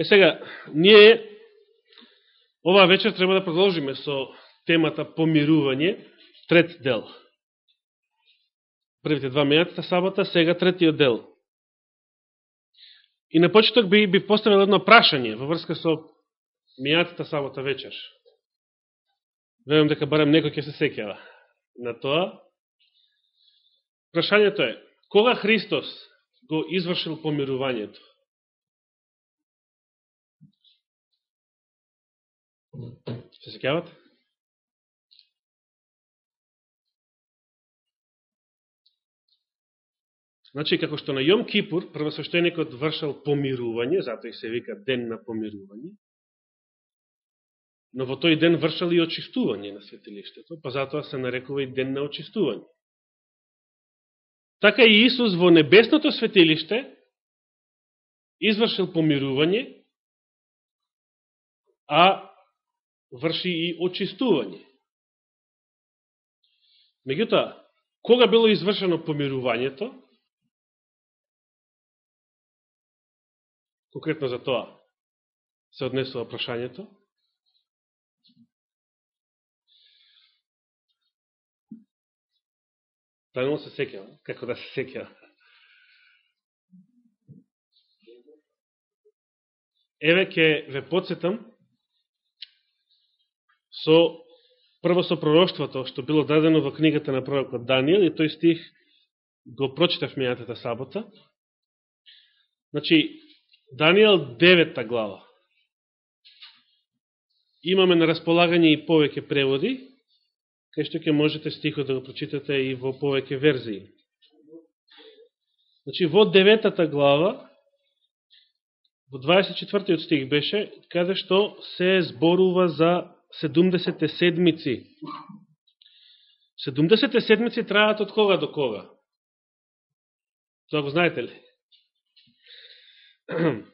Е сега, ние оваа вечер треба да продолжиме со темата помирување, трет дел. Првите два мејатата сабота, сега третиот дел. И на почеток би, би поставил едно прашање во врска со мејатата сабота вечер. Верувам дека барем некој ќе се секјава на тоа. Прашањето е, кога Христос го извршил помирувањето? Се секјавате? Значи, како што на Јом Кипур, првосвещеникот вршал помирување, затоа и се вика ден на помирување, но во тој ден вршал и очистување на светилиштето, па затоа се нарекува и ден на очистување. Така и Исус во небесното светилиште извршил помирување, а врши и очистување. Меѓутоа, кога било извршено помирувањето, конкретно за тоа се однесува прашањето, Правилно се секјава, како да се секјава. Еве ке ве подсетам со прво со пророќството што било дадено во книгата на пророкот Данијел и тој стих го прочитав мејатата сабота. Значи, Данијел 9 глава. Имаме на располагање и повеќе преводи, кај што ќе можете стихот да го прочитате и во повеќе верзии. Значи, во деветата глава, во 24 стих беше, каде што се зборува за 70 седмици. 70 седмици траат од кога до кога? Тоа го знаете ли?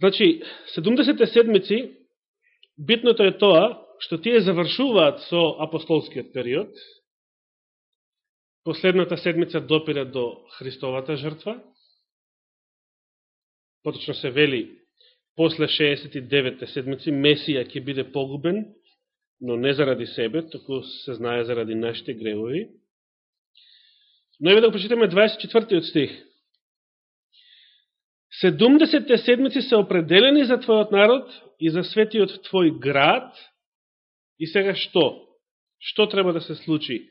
значи, 70 седмици, битното е тоа, што тие завршуваат со апостолскиот период, последната седмица допира до Христовата жртва, поточно се вели после 69 седмици Месија ќе биде погубен, но не заради себе, току се знае заради нашите гревови. Но еве да го прочитаме 24 стих. Седумдесетте седмици се определени за Твојот народ и за светиот Твој град. И сега што? Што треба да се случи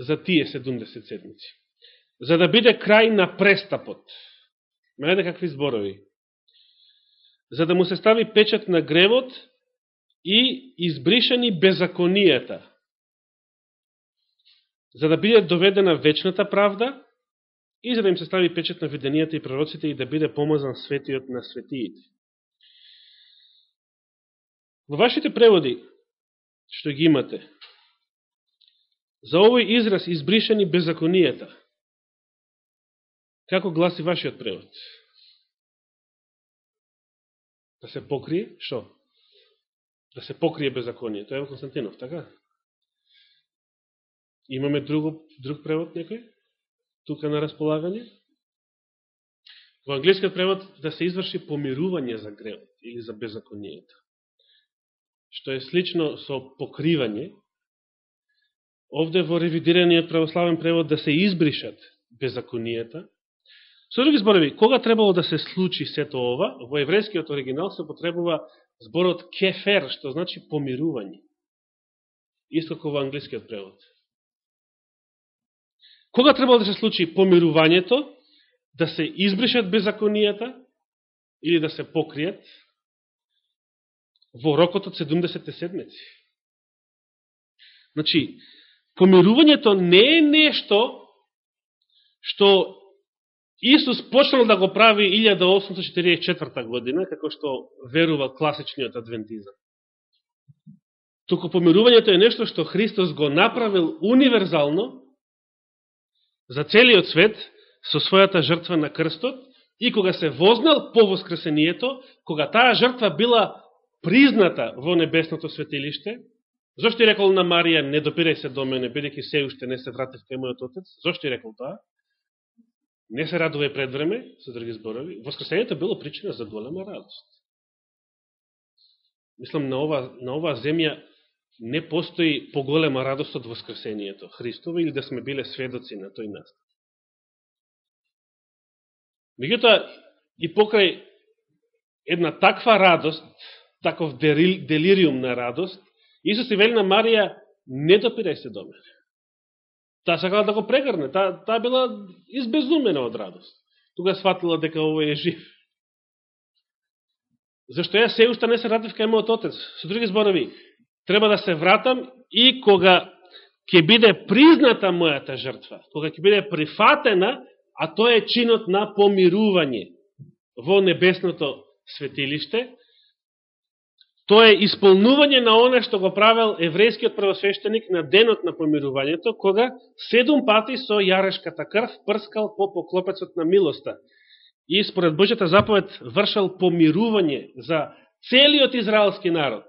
за тие 70 седмици? За да биде крај на престапот. Мене какви зборови за да му се стави печат на гревот и избришани беззаконијата, за да биде доведена вечната правда и за да им се стави печат на виденијата и пророците и да биде помазан светиот на светиите. Во вашите преводи, што ги имате, за овој израз избришани беззаконијата, како гласи вашиот превод? Да се покрие, што? Да се покрие беззаконието. во Константинов, така? Имаме друго, друг превод некој? Тука на располагање? Во англискиот превод да се изврши помирување за гревот или за беззаконието. Што е слично со покривање. Овде во ревидираниот православен превод да се избришат беззаконијата, Со други зборови, кога требало да се случи сето ова, во еврејскиот оригинал се потребува зборот кефер, што значи помирување. Исто како во англискиот превод. Кога требало да се случи помирувањето, да се избришат беззаконијата или да се покријат во рокот од 70 седмици. Значи, помирувањето не е нешто што Исус почнал да го прави 1844 година, како што верува класичниот адвентизам. Туку помирувањето е нешто што Христос го направил универзално за целиот свет со својата жртва на крстот и кога се вознал по воскресението, кога таа жртва била призната во небесното светилиште, зашто е рекол на Марија, не допирај се до мене, бидеќи се уште не се вратив кај мојот отец, зашто е рекол тоа? Не се радува пред време, со други зборови, воскресението било причина за голема радост. Мислам, на ова, на ова земја не постои поголема радост од воскресението Христово или да сме биле сведоци на тој настав. Меѓутоа, и покрај една таква радост, таков делириум на радост, Исус и вели на Марија, не допирај се до мене. Таа сакала да го прегрне, таа, таа била избезумена од радост. Тога сватила дека овој е жив. Зашто ја се уште не се вратив кај мојот отец. Со други зборови, треба да се вратам и кога ќе биде призната мојата жртва, кога ќе биде прифатена, а тоа е чинот на помирување во небесното светилиште, Тоа е исполнување на оне што го правил еврејскиот првосвещеник на денот на помирувањето, кога седум пати со јарешката крв прскал по поклопецот на милоста и според Божјата заповед вршал помирување за целиот израелски народ.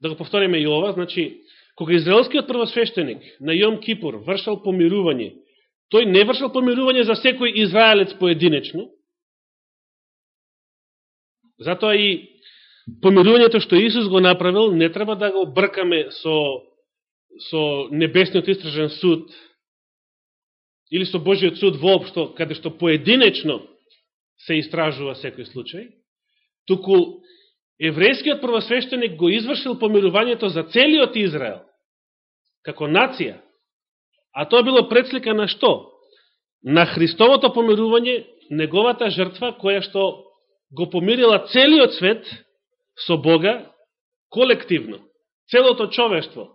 Да го повториме и ова, значи, кога израелскиот првосвещеник на Јом Кипур вршал помирување, тој не вршал помирување за секој израелец поединечно, затоа и помирувањето што Исус го направил, не треба да го бркаме со, со небесниот истражен суд или со Божиот суд воопшто, каде што поединечно се истражува секој случај, туку еврејскиот првосвещеник го извршил помирувањето за целиот Израел, како нација, а тоа било предслика на што? На Христовото помирување, неговата жртва, која што го помирила целиот свет, со Бога колективно, целото човештво.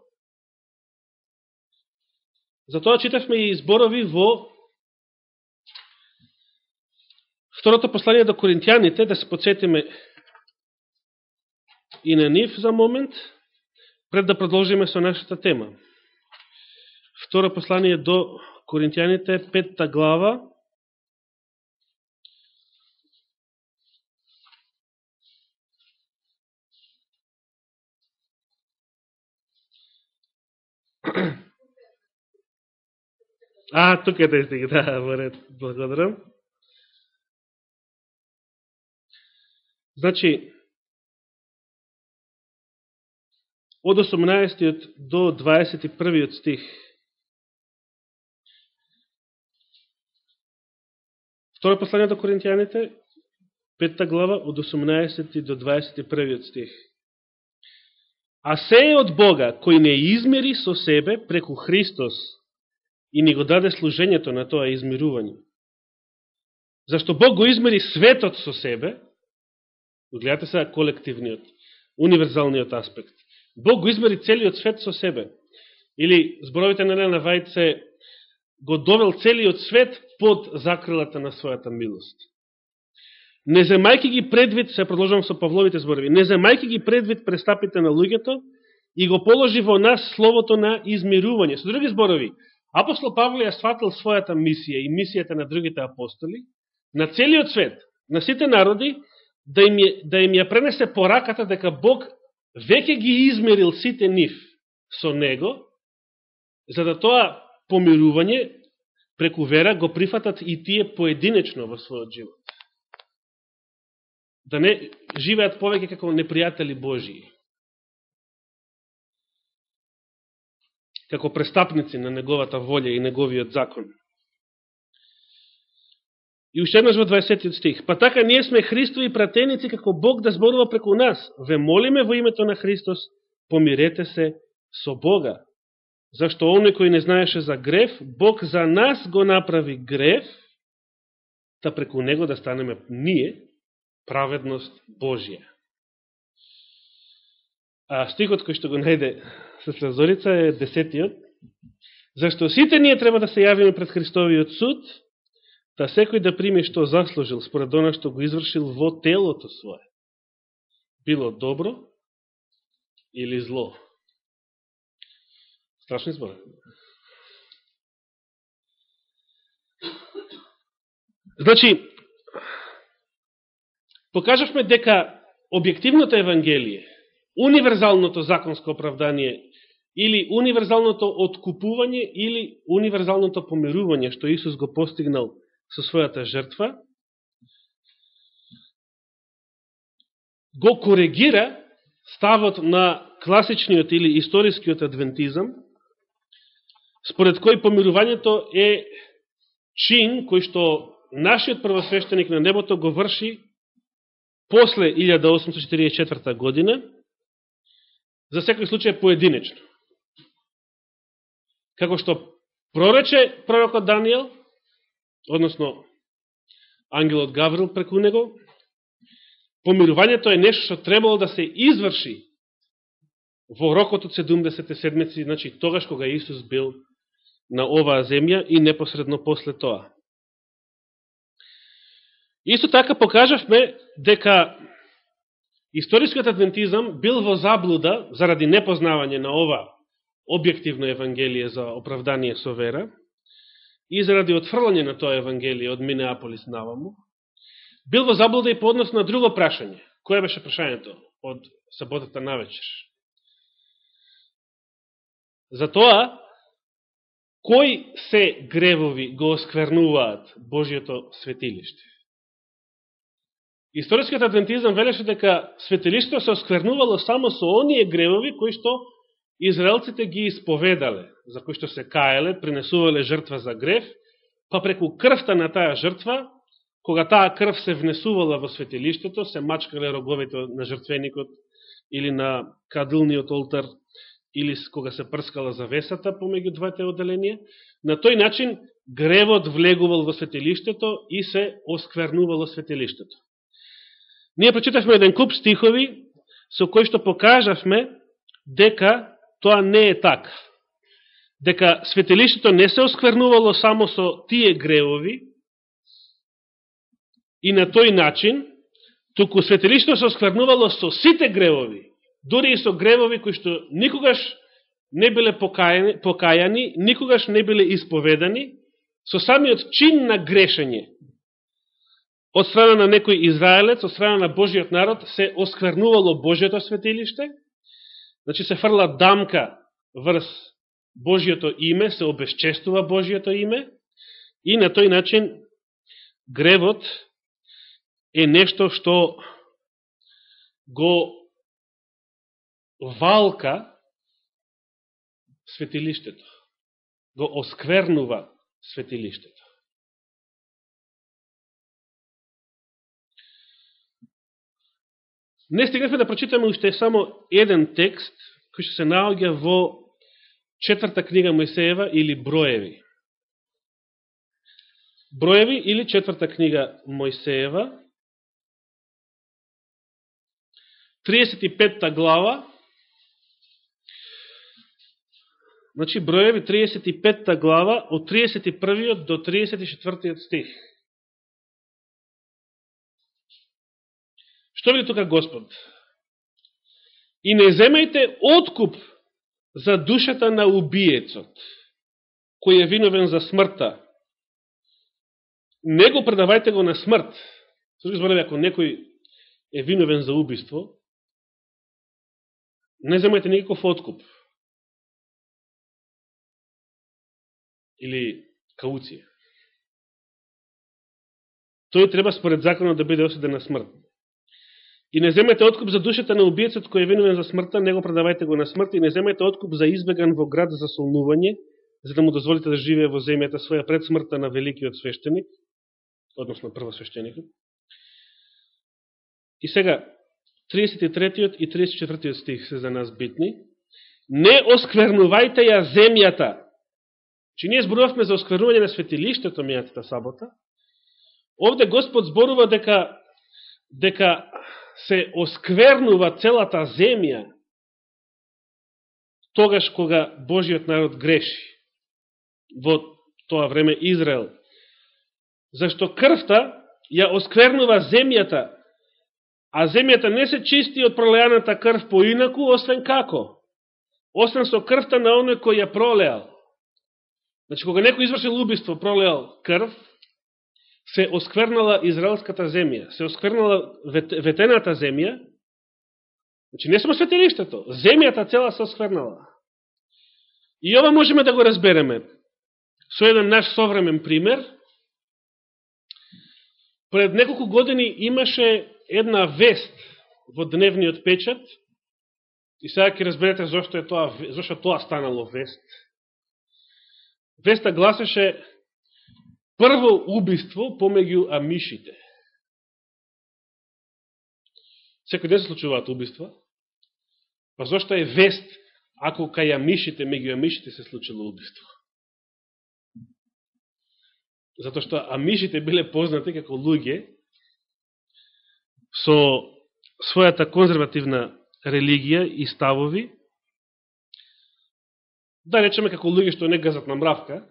Затоа читавме и зборови во второто послание до Коринтијаните, да се подсетиме и на нив за момент, пред да продолжиме со нашата тема. Второ послание до Коринтијаните, петта глава, А, тук е тој стиг, да, во ред, благодарам. Значи, од 18 до 21 стих. Второ послание до Коринтијаните, петта глава, од 18 до 21 стих. А се е од Бога, кој не измери со себе преку Христос и ни го даде служењето на тоа измирување. Зашто Бог го измери светот со себе, гледате сега колективниот, универзалниот аспект. Бог го измери целиот свет со себе. Или зборовите на Лена Вајце го довел целиот свет под закрилата на својата милост не земајки ги предвид, се продолжувам со Павловите зборови, не земајки ги предвид престапите на луѓето и го положи во нас словото на измирување. Со други зборови, апостол Павле ја сватил својата мисија и мисијата на другите апостоли, на целиот свет, на сите народи, да им, ја, да им ја пренесе пораката дека Бог веќе ги измерил сите нив со Него, за да тоа помирување преку вера го прифатат и тие поединечно во својот живот да не живеат повеќе како непријатели Божии. Како престапници на неговата волја и неговиот закон. И уште еднаш во 20 стих. Па така ние сме Христови пратеници како Бог да зборува преку нас. Ве молиме во името на Христос, помирете се со Бога. Зашто оној кој не знаеше за греф, Бог за нас го направи греф, та преку него да станеме ние, праведност Божија. А стихот кој што го најде со слезорица е десетиот. Зашто сите ние треба да се јавиме пред Христовиот суд, да секој да прими што заслужил според она што го извршил во телото свое. Било добро или зло. Страшни збори. Значи, покажавме дека објективното Евангелие, универзалното законско оправдание или универзалното откупување или универзалното помирување што Исус го постигнал со својата жртва, го коригира ставот на класичниот или историскиот адвентизам, според кој помирувањето е чин кој што нашиот првосвещеник на небото го врши после 1844 година, за секој случај поединечно. Како што прорече пророкот Данијел, односно ангелот Гаврил преку него, помирувањето е нешто што требало да се изврши во рокот од 70 седмици, значи тогаш кога Исус бил на оваа земја и непосредно после тоа. Исто така покажавме дека историскиот адвентизам бил во заблуда заради непознавање на ова објективно евангелие за оправдание со вера и заради отфрлање на тоа евангелие од Минеаполис наваму, бил во заблуда и по однос на друго прашање. Кое беше прашањето од саботата на вечер? За тоа, кои се гревови го осквернуваат Божиото светилиште? Историскиот адвентизам велеше дека светилиштето се осквернувало само со оние гревови кои што израелците ги исповедале, за кои што се каеле, принесувале жртва за грев, па преку крвта на таа жртва, кога таа крв се внесувала во светилиштето, се мачкале роговите на жртвеникот или на кадилниот олтар, или кога се прскала завесата помеѓу двете оделенија, на тој начин гревот влегувал во светилиштето и се осквернувало светилиштето. Ние прочитавме еден куп стихови со кои што покажавме дека тоа не е така. Дека светелиштето не се осквернувало само со тие гревови и на тој начин, туку светелиштето се осквернувало со сите гревови, дури и со гревови кои што никогаш не биле покајани, покајани никогаш не биле исповедани, со самиот чин на грешење, од страна на некој израелец, од страна на Божиот народ, се осквернувало Божиото светилиште, значи се фрла дамка врз Божиото име, се обесчестува Божиото име, и на тој начин гревот е нешто што го валка светилиштето, го осквернува светилиштето. Не стигнахме да прочитаме уште само еден текст, кој што се наоѓа во четврта книга Мојсеева или Броеви. Броеви или четврта книга Мојсеева, 35 глава, значи Броеви 35 глава, од 31 до 34 стих. Што вели тука Господ? И не земајте откуп за душата на убиецот, кој е виновен за смртта. Не го предавајте го на смрт. Со зборови, ако некој е виновен за убиство, не земајте никаков откуп. Или кауција. Тој треба според законот да биде осуден на смрт. И не земете откуп за душата на убиецот кој е виновен за смртта, него предавајте го на смрт и не земете откуп за избеган во град за солнување, за да му дозволите да живее во земјата своја пред смртта на великиот свештеник, односно првосвештеникот. И сега, 33 и 34 стих се за нас битни. Не осквернувајте ја земјата. Чи ние зборувавме за осквернување на светилиштето мијатата сабота. Овде Господ зборува дека дека се осквернува целата земја тогаш кога Божиот народ греши во тоа време Израел. Зашто крвта ја осквернува земјата, а земјата не се чисти од пролеаната крв поинаку, освен како? Освен со крвта на оној кој ја пролеал. Значи, кога некој извршил убиство, пролеал крв, се осквернала израелската земја, се осквернала ветената земја, значи не само светилиштето, земјата цела се осквернала. И ова можеме да го разбереме со еден наш современ пример, Пред неколку години имаше една вест во дневниот печат, и сега ќе разберете зашто, е тоа, зашто тоа станало вест. Веста гласеше прво убиство помеѓу амишите. Секој ден се случуваат убиства, па зашто е вест ако кај амишите, меѓу амишите се случило убиство? Зато што амишите биле познати како луѓе со својата конзервативна религија и ставови, да речеме како луѓе што не газат на мравка,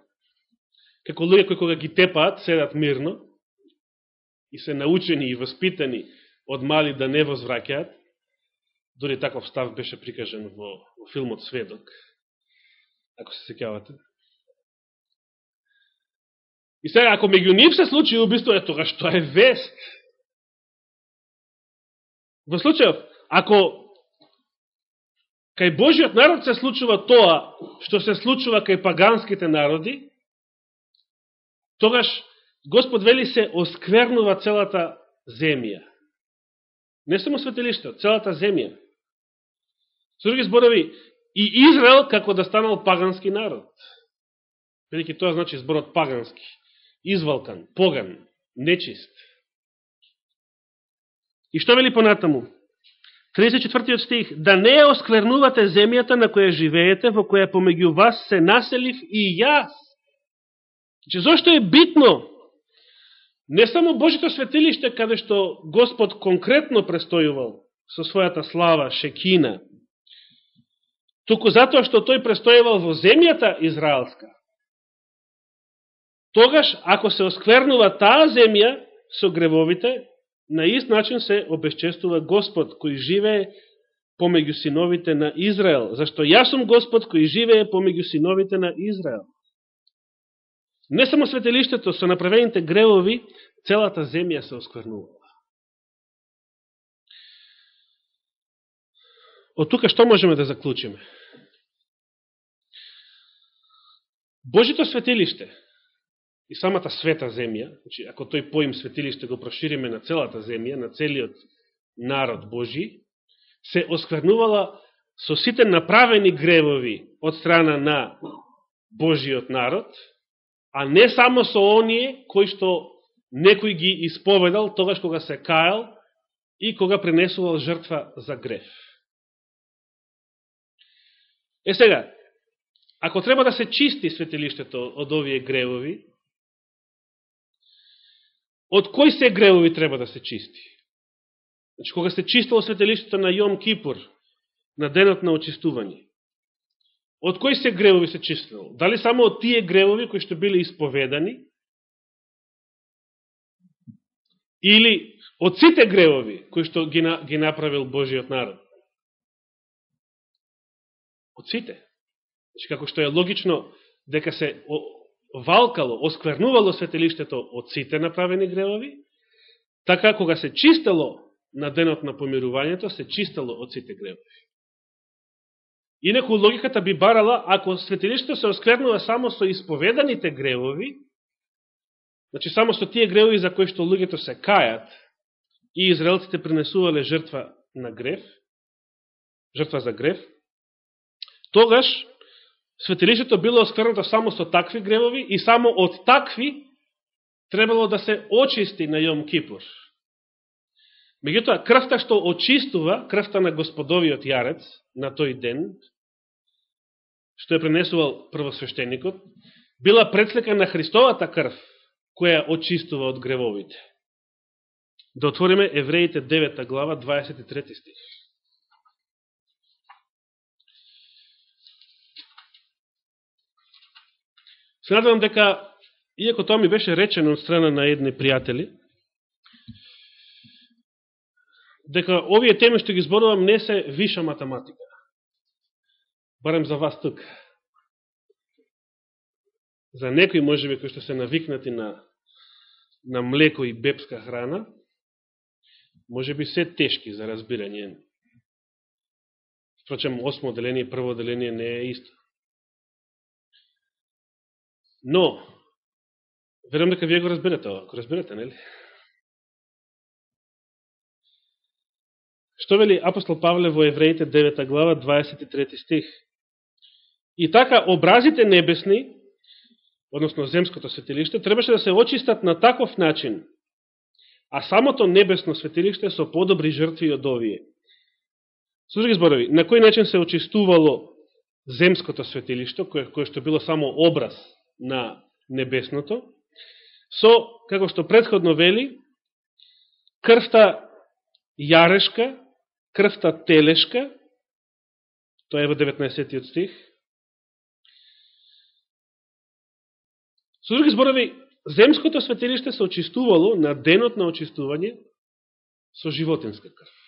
како луѓе кои кога ги тепаат, седат мирно и се научени и воспитани од мали да не возвраќаат, дори таков став беше прикажен во, во филмот Сведок, ако се секјавате. И сега, ако меѓу нив се случи убиство, е тога што е вест. Во случајов, ако кај Божиот народ се случува тоа што се случува кај паганските народи, тогаш Господ вели се осквернува целата земја. Не само светилишто, целата земја. Со други зборови, и Израел како да станал пагански народ. Велики тоа значи зборот пагански извалкан, поган, нечист. И што вели понатаму? 34 стих. Да не ја осквернувате земјата на која живеете, во која помеѓу вас се населив и јас. Че зашто е битно не само Божито светилиште, каде што Господ конкретно престојувал со својата слава, шекина, туку затоа што тој престојувал во земјата израелска, тогаш, ако се осквернува таа земја со гревовите, на ист начин се обесчестува Господ, кој живее помеѓу синовите на Израел. Зашто јас сум Господ, кој живее помеѓу синовите на Израел. Не само светелиштето, со направените гревови, целата земја се осквернувала. Од тука што можеме да заклучиме? Божито светилиште и самата света земја, значи, ако тој поим светилиште го прошириме на целата земја, на целиот народ Божи, се осквернувала со сите направени гревови од страна на Божиот народ, а не само со оние кои што некој ги исповедал тогаш кога се кајал и кога пренесувал жртва за греф. Е сега, ако треба да се чисти светилиштето од овие гревови, Од кои се гревови треба да се чисти? Значи, кога се чистило светелиштето на Јом Кипур, на денот на очистување, од кои се гревови се чистил? Дали само од тие гревови кои што били исповедани? Или од сите гревови кои што ги, ги направил Божиот народ? Од сите. Значи, како што е логично дека се валкало, осквернувало светелиштето од сите направени гревови, така кога се чистело на денот на помирувањето, се чистело од сите гревови. Инаку логиката би барала, ако светилиштето се осквернува само со исповеданите гревови, значи само со тие гревови за кои што луѓето се кајат и израелците принесувале жртва на грев, жртва за грев, тогаш светилиштето било осквернато само со такви гревови и само од такви требало да се очисти на Јом Кипур. Меѓутоа, крвта што очистува, крвта на господовиот јарец на тој ден, што е пренесувал првосвещеникот, била предслека на Христовата крв, која очистува од гревовите. Да отвориме Евреите 9 глава, 23 стих. Се надавам дека, иако тоа ми беше речено од страна на едни пријатели, дека овие теми што ги зборувам не се виша математика барем за вас тук. За некои можеби кои што се навикнати на на млеко и бепска храна, може би се тешки за разбирање. Впрочем, осмо деление и прво деление не е исто. Но, верам дека вие го разбирате ова, го разбирате, нели? Што вели апостол Павле во Евреите 9 глава 23 стих? И така образите небесни, односно земското светилиште, требаше да се очистат на таков начин, а самото небесно светилиште со подобри жртви од овие. Со зборови, на кој начин се очистувало земското светилиште, кое, кое што било само образ на небесното, со, како што предходно вели, крвта јарешка, крвта телешка, тоа е во 19 стих, Со други зборови, земското светилиште се очистувало на денот на очистување со животинска крв.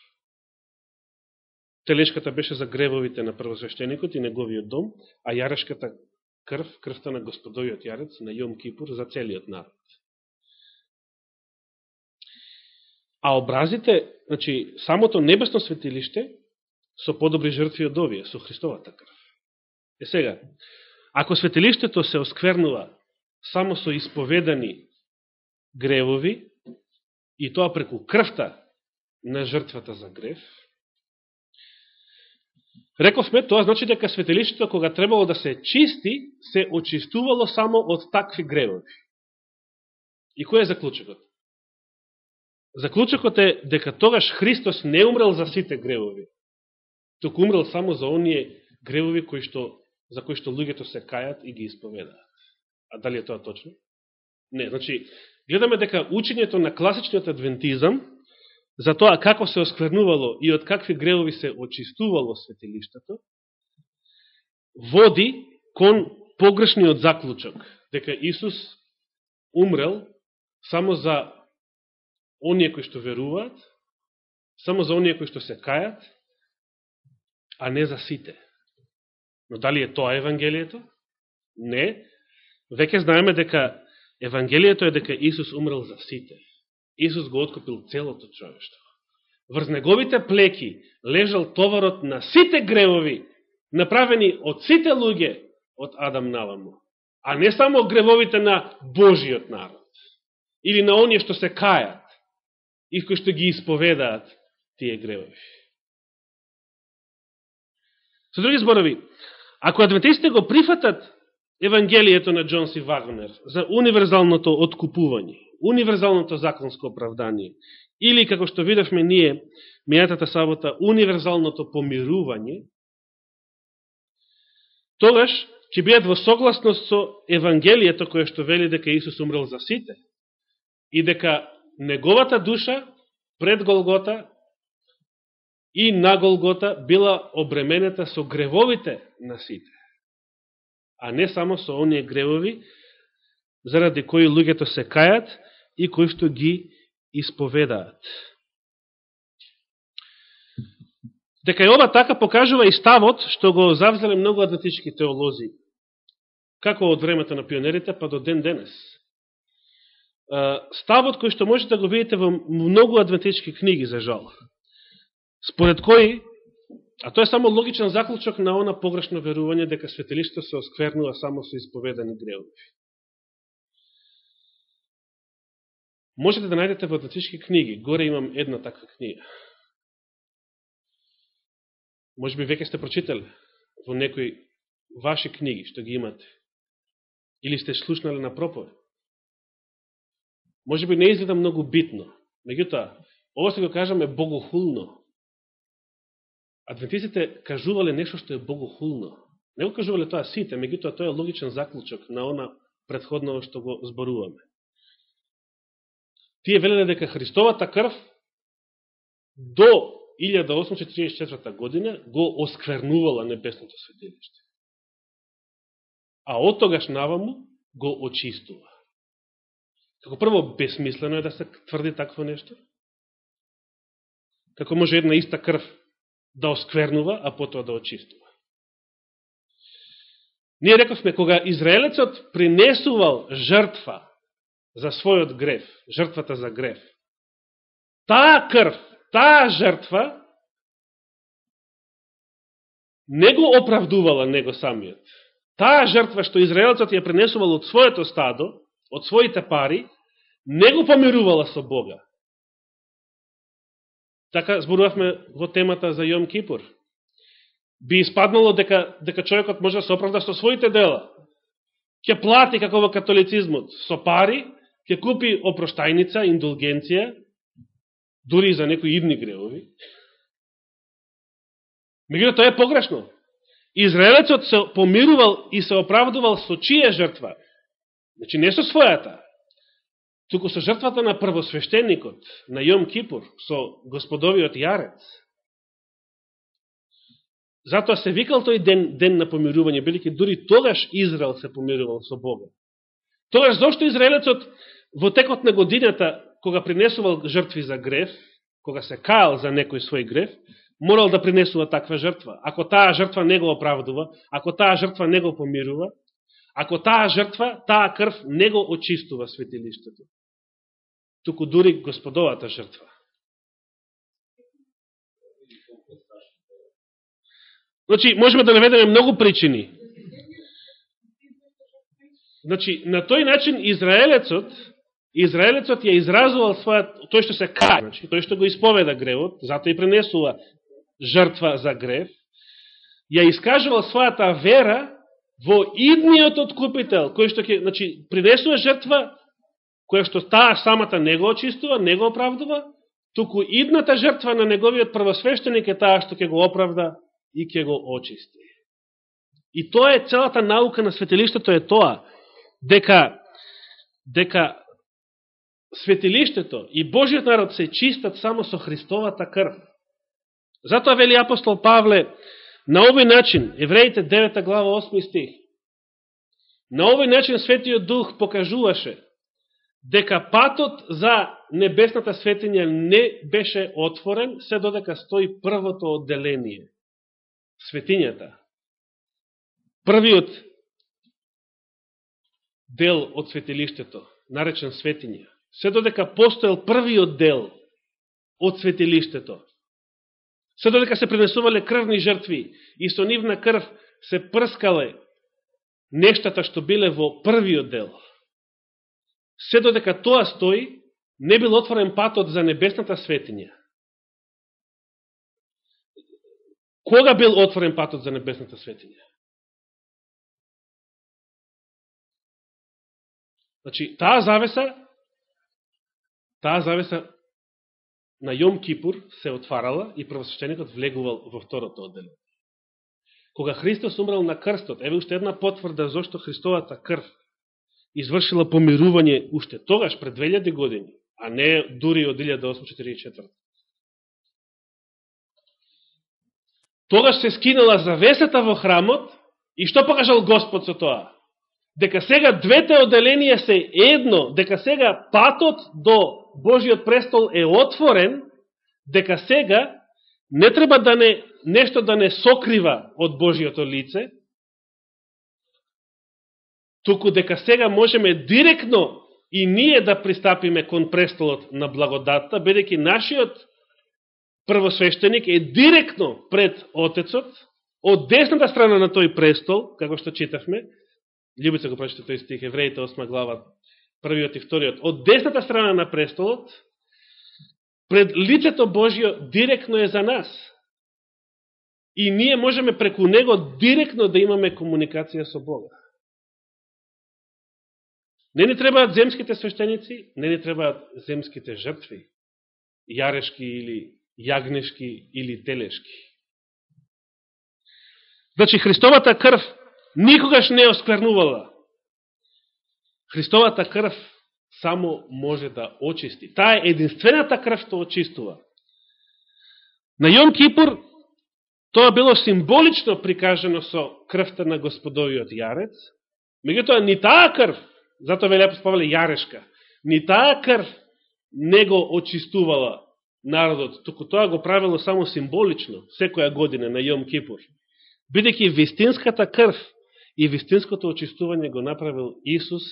Телешката беше за гревовите на првосвещеникот и неговиот дом, а јарешката крв, крвта на господовиот јарец на Јом Кипур за целиот народ. А образите, значи, самото небесно светилиште со подобри жртви од овие, со Христовата крв. Е сега, ако светилиштето се осквернува само со исповедани гревови, и тоа преку крвта на жртвата за грев, рековме, тоа значи дека светелиштето, кога требало да се чисти, се очистувало само од такви гревови. И кој е заклучокот? Заклучокот е дека тогаш Христос не умрел за сите гревови, току умрел само за оние гревови кои што, за кои што луѓето се кајат и ги исповедаат. А дали е тоа точно? Не, значи, гледаме дека учењето на класичниот адвентизам за тоа како се осквернувало и од какви гревови се очистувало светилиштето, води кон погрешниот заклучок, дека Исус умрел само за оние кои што веруваат, само за оние кои што се кајат, а не за сите. Но дали е тоа Евангелието? Не. Веќе знаеме дека Евангелието е дека Исус умрел за сите. Исус го откупил целото човештво. Врз неговите плеки лежал товарот на сите гревови, направени од сите луѓе од Адам наваму. А не само гревовите на Божиот народ. Или на оние што се кајат и кои што ги исповедаат тие гревови. Со други зборови, ако адвентистите го прифатат Евангелието на Джонси Вагнер за универзалното откупување, универзалното законско оправдание, или, како што видавме ние, мејатата сабота, универзалното помирување, тогаш ќе бидат во согласност со Евангелието кое што вели дека Исус умрел за сите и дека неговата душа пред Голгота и на Голгота била обременета со гревовите на сите а не само со оние гревови, заради кои луѓето се кајат и кои што ги исповедаат. Дека и ова така покажува и ставот што го завзеле многу адвентички теолози, како од времето на пионерите, па до ден денес. Ставот кој што можете да го видите во многу адвентички книги, за жал. Според кои А тоа е само логичен заклучок на она погрешно верување дека светелишто се осквернува само со исповедани греови. Можете да најдете во адвентички книги. Горе имам една таква книга. Може би веќе сте прочитали во некои ваши книги што ги имате. Или сте слушнали на проповед. Може би не изгледа многу битно. Меѓутоа, ова што го кажам е богохулно. Адвентистите кажувале нешто што е богохулно. Не го кажувале тоа сите, меѓутоа тоа е логичен заклучок на она предходно што го зборуваме. Тие велеле дека Христовата крв до 1844 година го осквернувала небесното светилиште. А од тогаш наваму го очистува. Како прво, бесмислено е да се тврди такво нешто. Како може една иста крв да осквернува, а потоа да очистува. Ние рековме, кога Израелецот принесувал жртва за својот греф, жртвата за греф, таа крв, таа жртва не го оправдувала него самиот. Таа жртва што Израелецот ја принесувал од своето стадо, од своите пари, не го помирувала со Бога. Така зборувавме во темата за Јом Кипур. Би испаднало дека, дека човекот може да се оправда со своите дела. Ке плати како во католицизмот со пари, ќе купи опроштајница, индулгенција, дури и за некои идни греови. Мегуто тоа е погрешно. Израелецот се помирувал и се оправдувал со чија жртва? Значи, не со својата, туку со жртвата на првосвещеникот, на Јом Кипур, со господовиот јарец. Затоа се викал тој ден, ден на помирување, билики дури тогаш Израел се помирувал со Бога. Тогаш зашто Израелецот во текот на годината, кога принесувал жртви за греф, кога се каал за некој свој греф, морал да принесува таква жртва. Ако таа жртва не го оправдува, ако таа жртва не го помирува, ако таа жртва, таа крв не го очистува светилиштето. Туку дури господовата жртва. Значи, можеме да наведеме многу причини. Значи, на тој начин Израелецот, Израелецот ја изразувал својат, тој што се кај, значи, тој што го исповеда гревот, затоа и пренесува жртва за грев, ја искажувал својата вера во идниот откупител, кој што ќе, значи, принесува жртва, која што таа самата не го очистува, не го оправдува, туку идната жртва на неговиот првосвещеник е таа што ќе го оправда и ќе го очисти. И тоа е целата наука на светилиштето е тоа, дека, дека светилиштето и Божиот народ се чистат само со Христовата крв. Затоа вели апостол Павле, на овој начин, Евреите 9 глава 8 стих, на овој начин Светиот Дух покажуваше дека патот за небесната светиња не беше отворен, се додека стои првото одделение. Светињата. Првиот дел од светилиштето, наречен светиња. Се додека постоел првиот дел од светилиштето, Се додека се пренесувале крвни жртви и со нивна крв се прскале нештата што биле во првиот дел. Се додека тоа стои, не бил отворен патот за небесната светиња. Кога бил отворен патот за небесната светиња? Значи, таа завеса, таа завеса на Јом Кипур се отварала и првосвещеникот влегувал во второто одделение. Кога Христос умрал на крстот, еве уште една потврда зашто Христовата крв извршила помирување уште тогаш пред 2000 години, а не дури од 1844. Тогаш се скинала завесата во храмот и што покажал Господ со тоа? дека сега двете оделенија се едно, дека сега патот до Божиот престол е отворен, дека сега не треба да не, нешто да не сокрива од Божиото лице, туку дека сега можеме директно и ние да пристапиме кон престолот на благодатта, бидејќи нашиот првосвещеник е директно пред Отецот, од десната страна на тој престол, како што читавме, Любица го прочите тој стих, Евреите 8 глава, првиот и вториот. Од десната страна на престолот, пред лицето Божио директно е за нас. И ние можеме преку него директно да имаме комуникација со Бога. Не ни требаат земските свештеници, не ни требаат земските жртви, јарешки или јагнешки или телешки. Значи, Христовата крв никогаш не осквернувала. Христовата крв само може да очисти. Таа е единствената крв што очистува. На Јом Кипур тоа било символично прикажено со крвта на господовиот јарец, меѓутоа ни таа крв, затоа ве лепо спавале јарешка, ни таа крв не го очистувала народот, туку тоа го правило само символично, секоја година на Јом Кипур. Бидеќи вистинската крв и вистинското очистување го направил Исус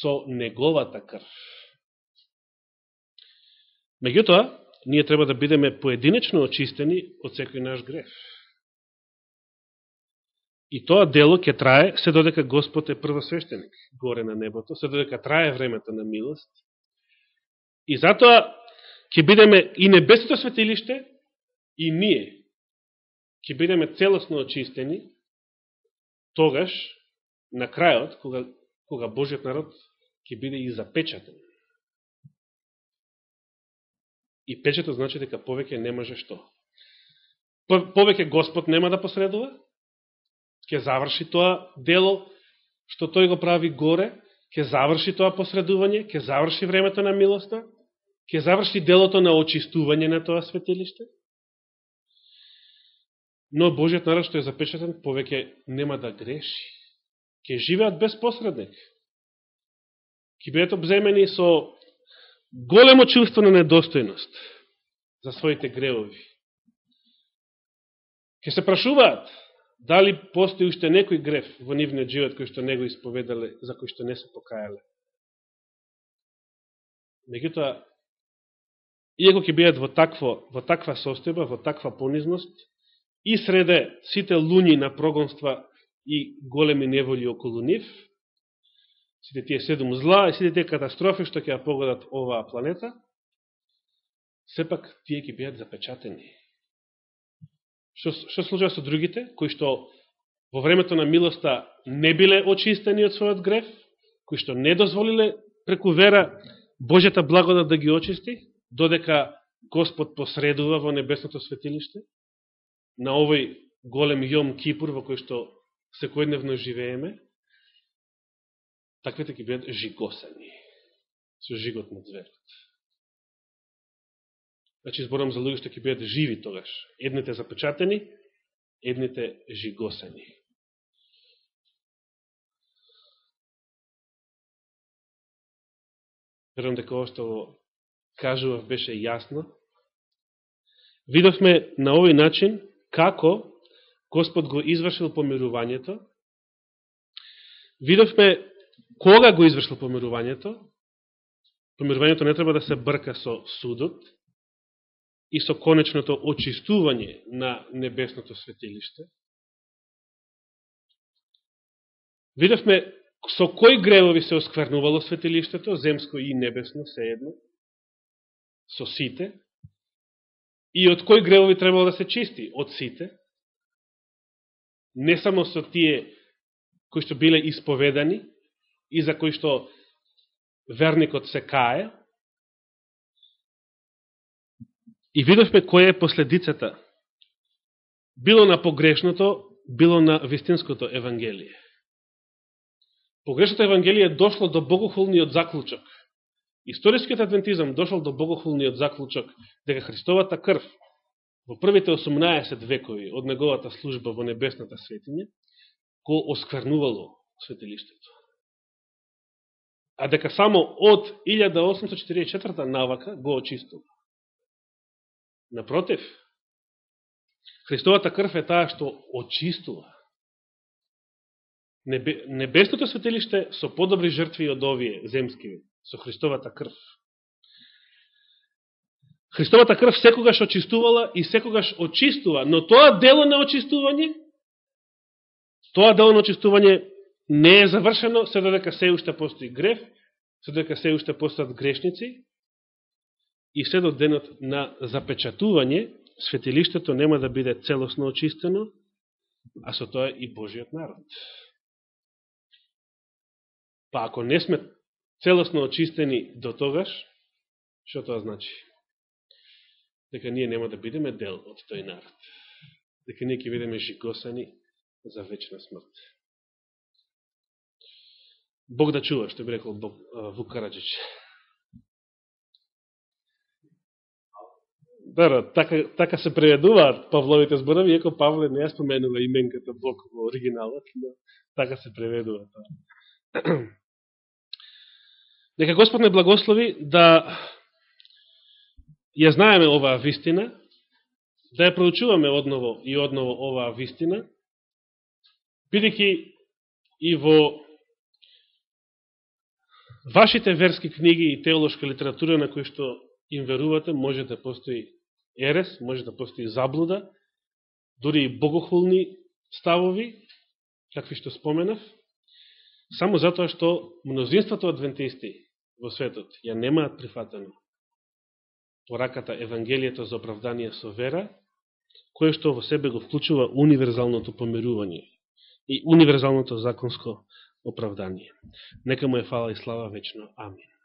со неговата крв. Меѓутоа, ние треба да бидеме поединечно очистени од секој наш греф. И тоа дело ќе трае се додека Господ е првосвещеник горе на небото, се додека трае времето на милост. И затоа ќе бидеме и небесното светилиште, и ние ќе бидеме целосно очистени, тогаш, на крајот, кога, кога Божиот народ ќе биде и запечатен. И печето значи дека повеќе не може што. Повеќе Господ нема да посредува, ќе заврши тоа дело што тој го прави горе, ќе заврши тоа посредување, ќе заврши времето на милоста, ќе заврши делото на очистување на тоа светилиште. Но Божиот народ што е запечатен, повеќе нема да греши. Ке живеат без посредник. Ке бидат обземени со големо чувство на недостојност за своите гревови. Ке се прашуваат дали постои уште некој греф во нивниот живот кој што не го исповедале, за кој што не се покајале. Меѓутоа, иако ќе бидат во, такво, во таква состојба, во таква понизност, и среде сите луњи на прогонства и големи неволи околу нив, сите тие седум зла и сите тие катастрофи што ќе ја погодат оваа планета, сепак тие ќе бидат запечатени. Што, што случува со другите, кои што во времето на милоста не биле очистени од својот греф, кои што не дозволиле преку вера Божјата благодат да ги очисти, додека Господ посредува во небесното светилиште, на овој голем Јом Кипур во кој што секојдневно живееме, таквите ќе бидат жигосани со жигот на зверот. Значи, зборам за луѓе што ќе бидат живи тогаш. Едните запечатени, едните жигосени. Верам дека ова што кажував беше јасно. Видовме на овој начин како Господ го извршил помирувањето. Видовме кога го извршил помирувањето. Помирувањето не треба да се брка со судот и со конечното очистување на небесното светилиште. Видовме со кои гревови се осквернувало светилиштето, земско и небесно, седно, со сите, И од кои гревови требало да се чисти? Од сите. Не само со тие кои што биле исповедани и за кои што верникот се кае. И видовме која е последицата. Било на погрешното, било на вистинското Евангелие. Погрешното Евангелие дошло до богохулниот заклучок Историскиот адвентизам дошол до богохулниот заклучок дека Христовата крв во првите 18 векови од неговата служба во небесната светиња го осквернувало светилиштето. А дека само од 1844 навака го очистува. Напротив, Христовата крв е таа што очистува. Небесното светилиште со подобри жртви од овие земски со Христовата крв. Христовата крв секогаш очистувала и секогаш очистува, но тоа дело на очистување, тоа дело на очистување не е завршено се додека се уште постои греф, се додека се уште постојат грешници и се до денот на запечатување, светилиштето нема да биде целосно очистено, а со тоа и Божиот народ. Па ако не сме целосно очистени до тогаш, што тоа значи? Дека ние нема да бидеме дел од тој народ. Дека ние ќе бидеме жигосани за вечна смрт. Бог да чува, што би рекол Бог, Вук Караджич. Добро, така, така се преведуваат Павловите зборови, иако Павле не ја споменува именката Бог во оригиналот, но така се преведува тоа. Нека Господ не благослови да ја знаеме оваа вистина, да ја проучуваме одново и одново оваа вистина, бидеќи и во вашите верски книги и теолошка литература на кои што им верувате, може да постои ерес, може да постои заблуда, дури и богохулни ставови, какви што споменав, само затоа што мнозинството адвентисти во светот ја немаат прифатено пораката Евангелието за оправдание со вера, кое што во себе го вклучува универзалното помирување и универзалното законско оправдание. Нека му е фала и слава вечно. Амин.